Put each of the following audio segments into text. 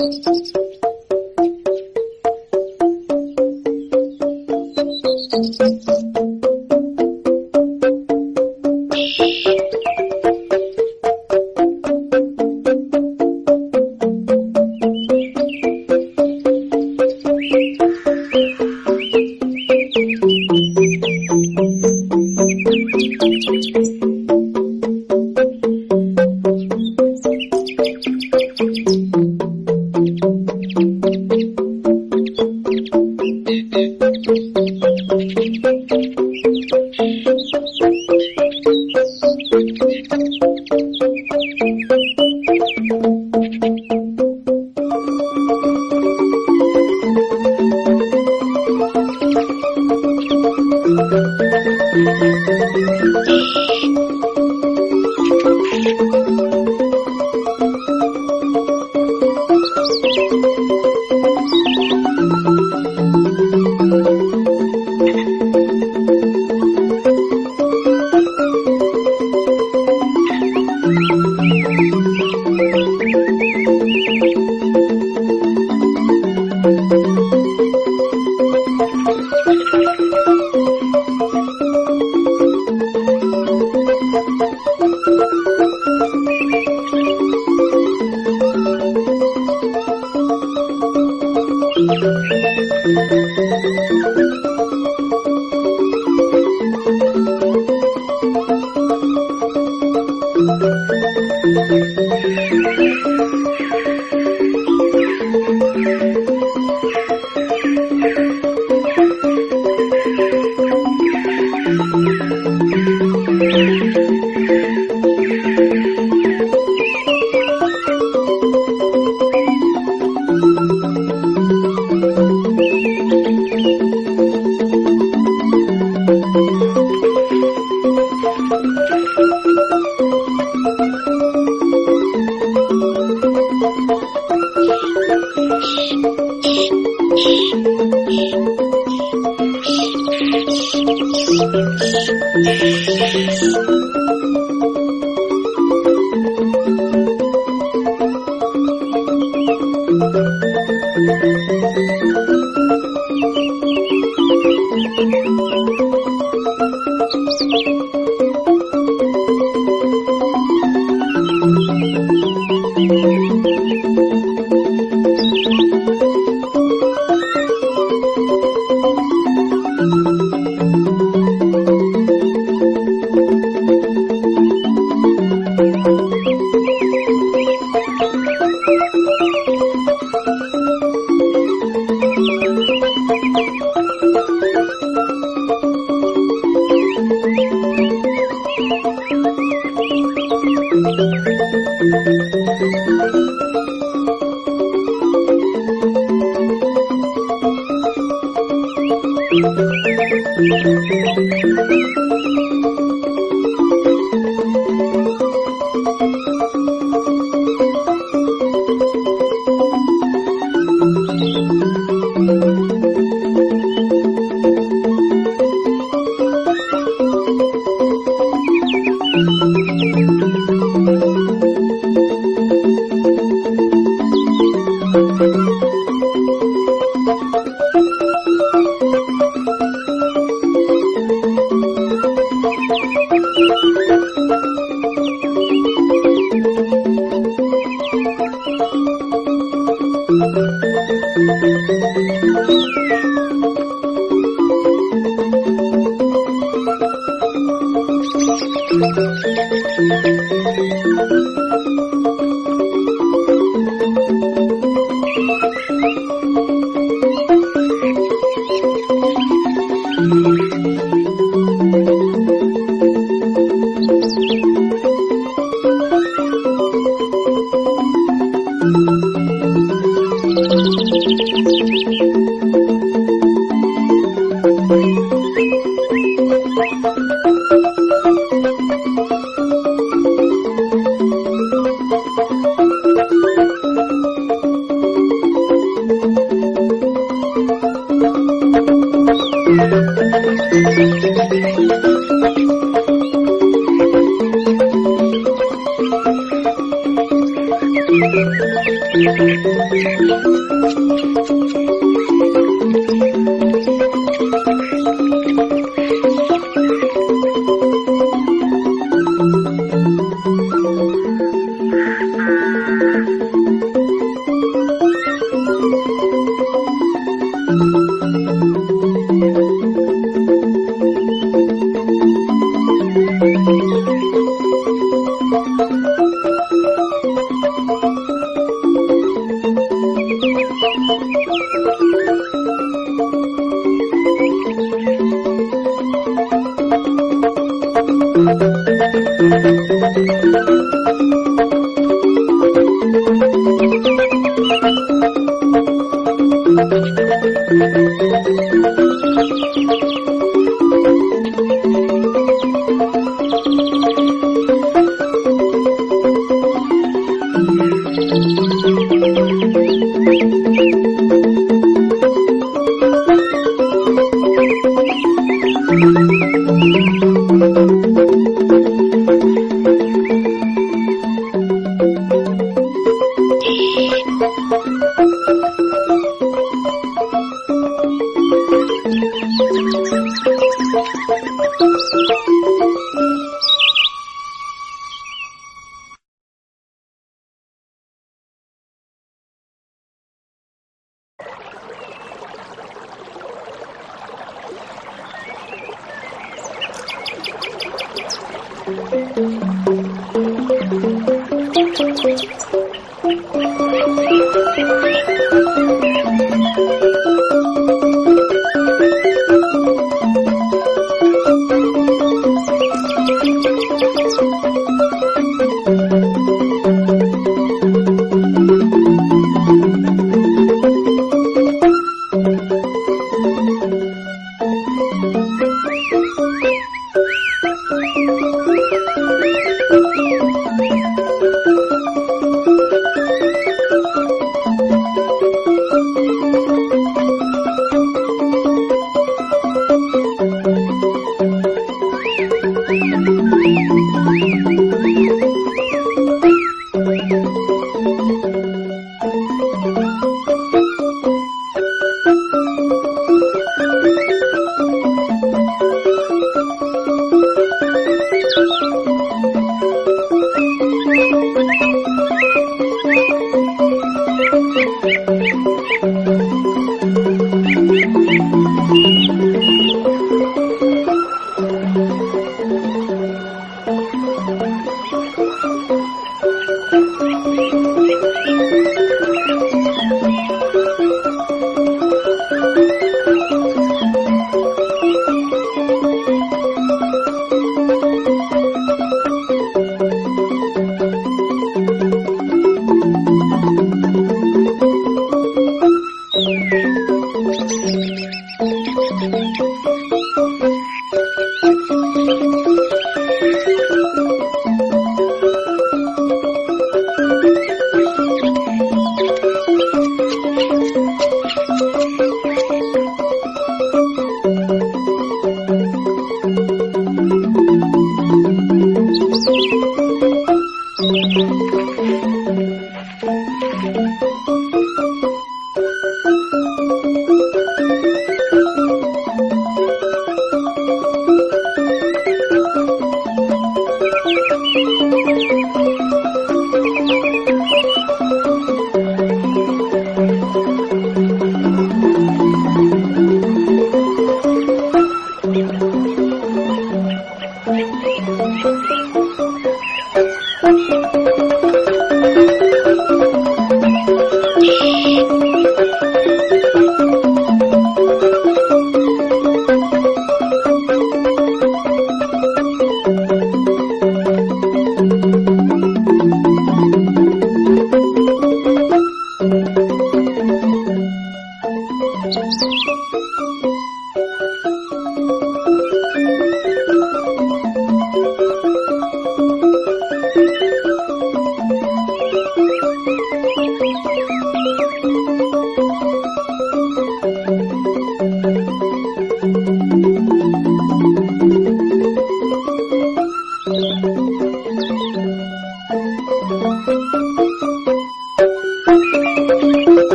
Thank Música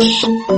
嗯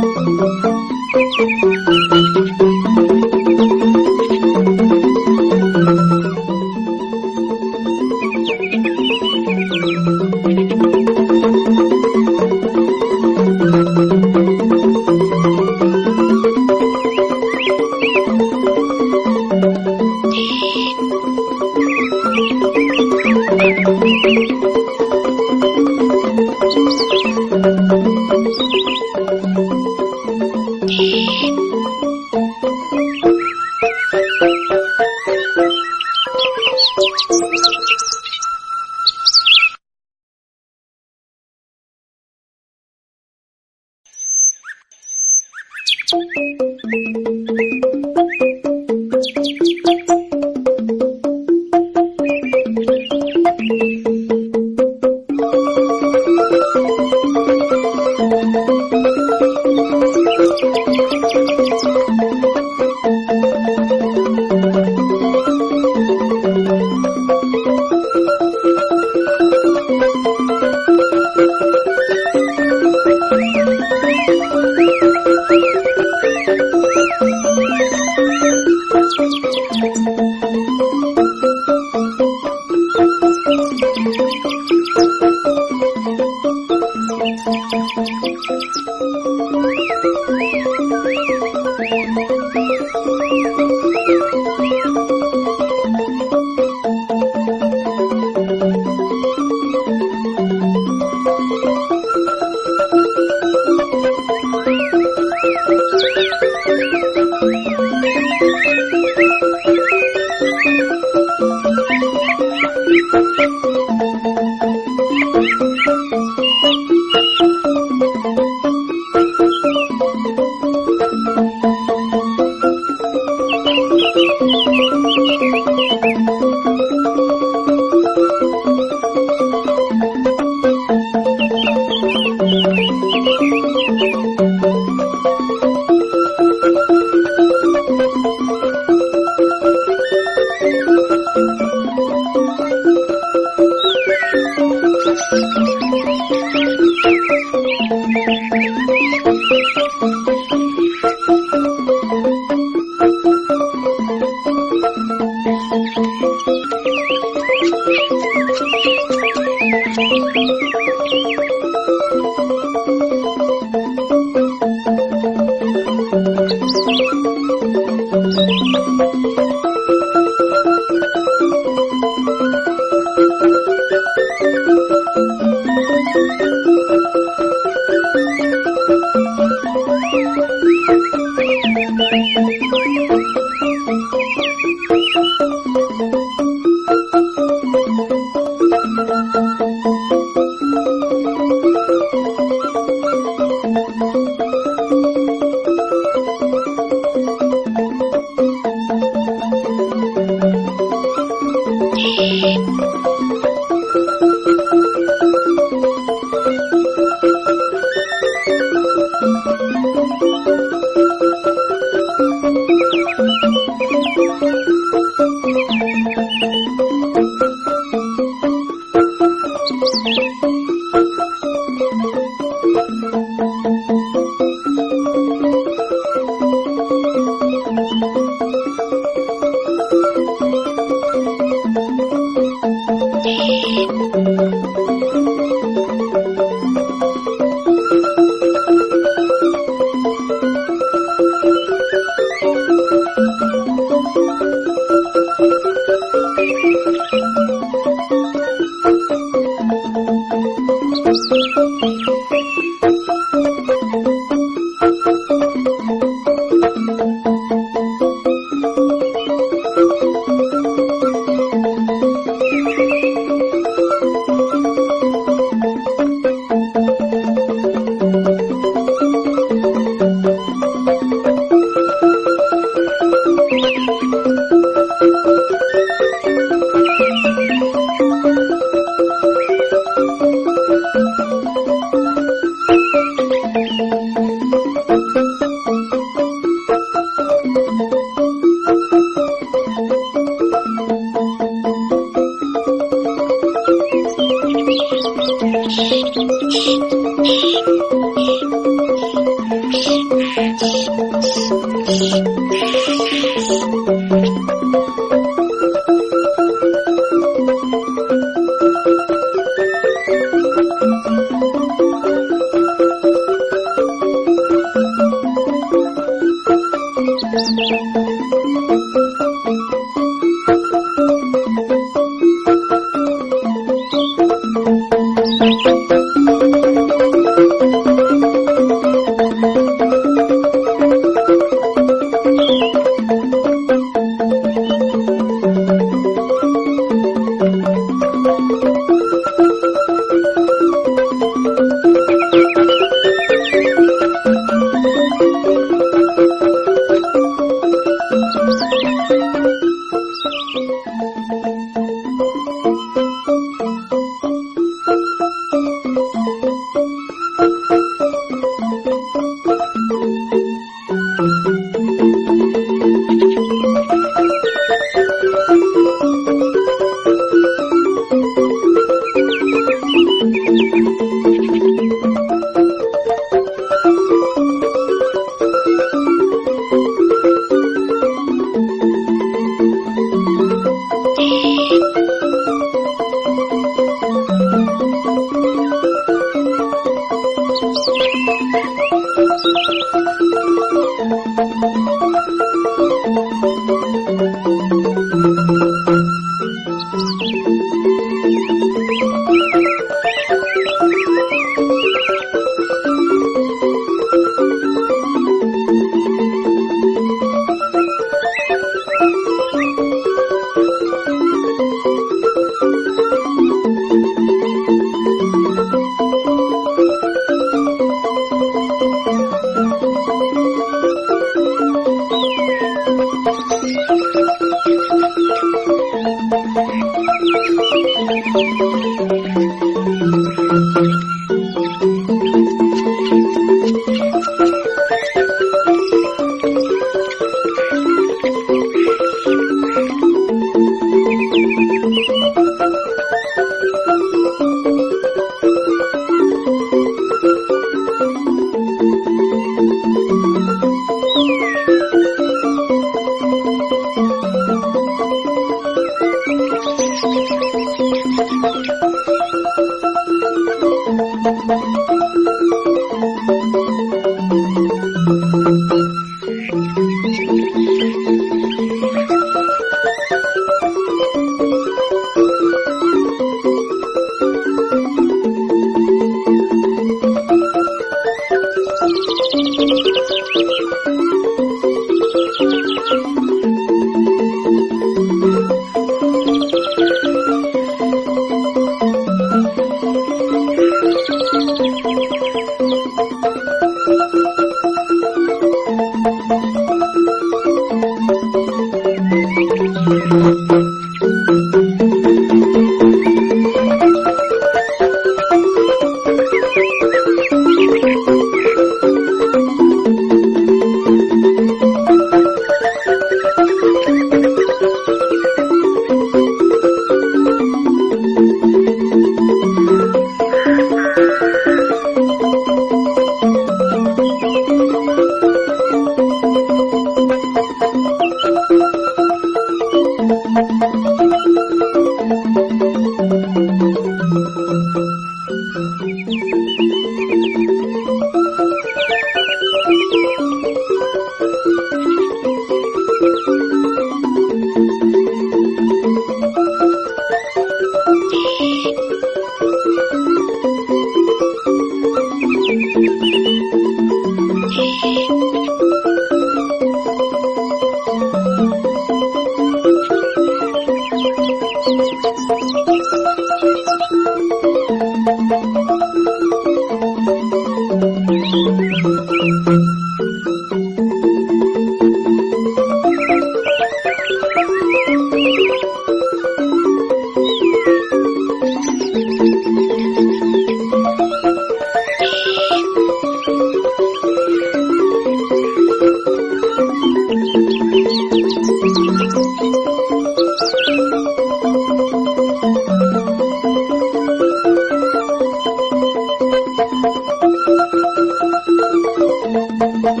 Thank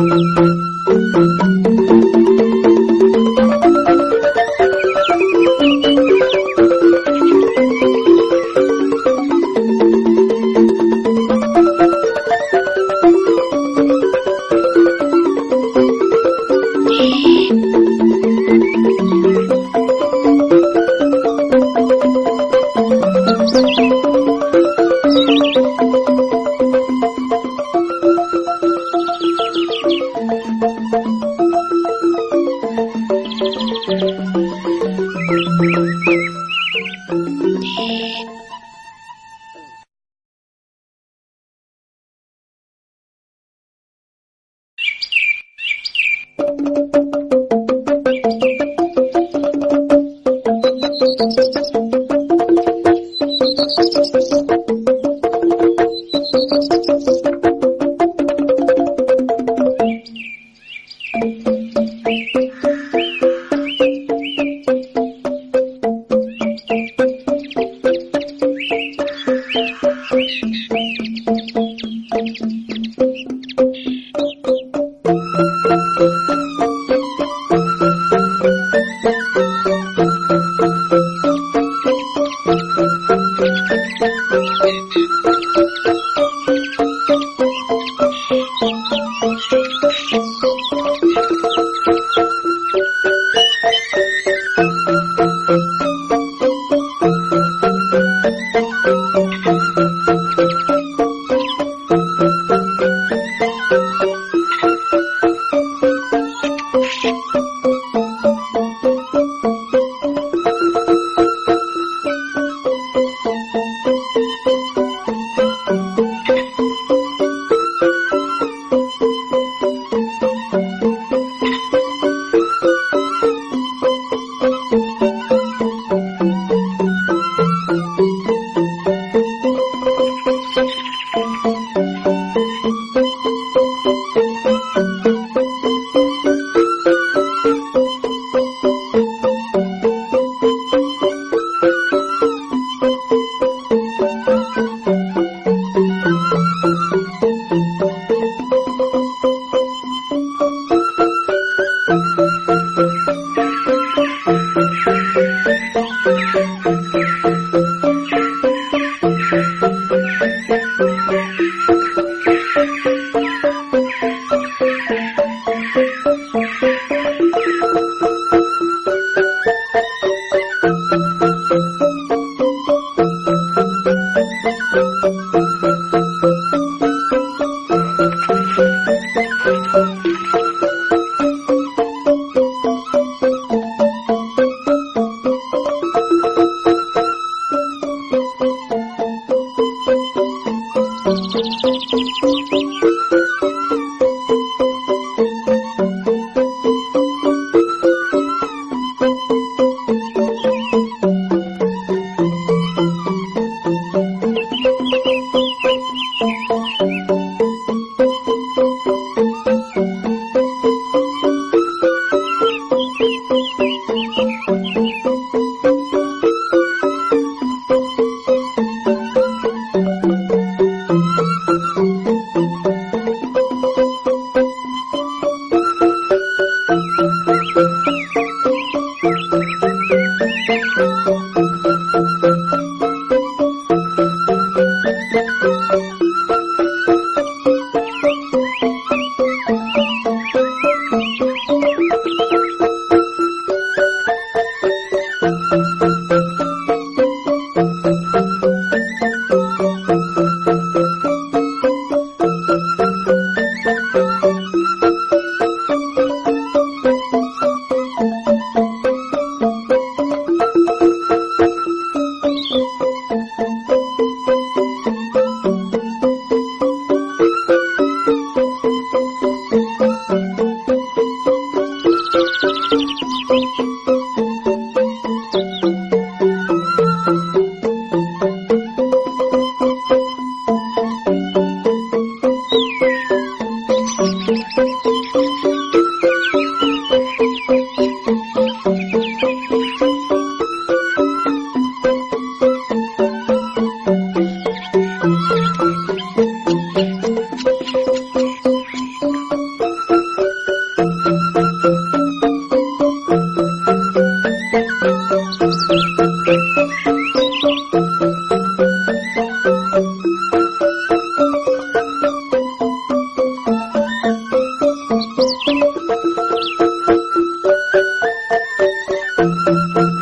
you.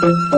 thank you.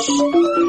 Música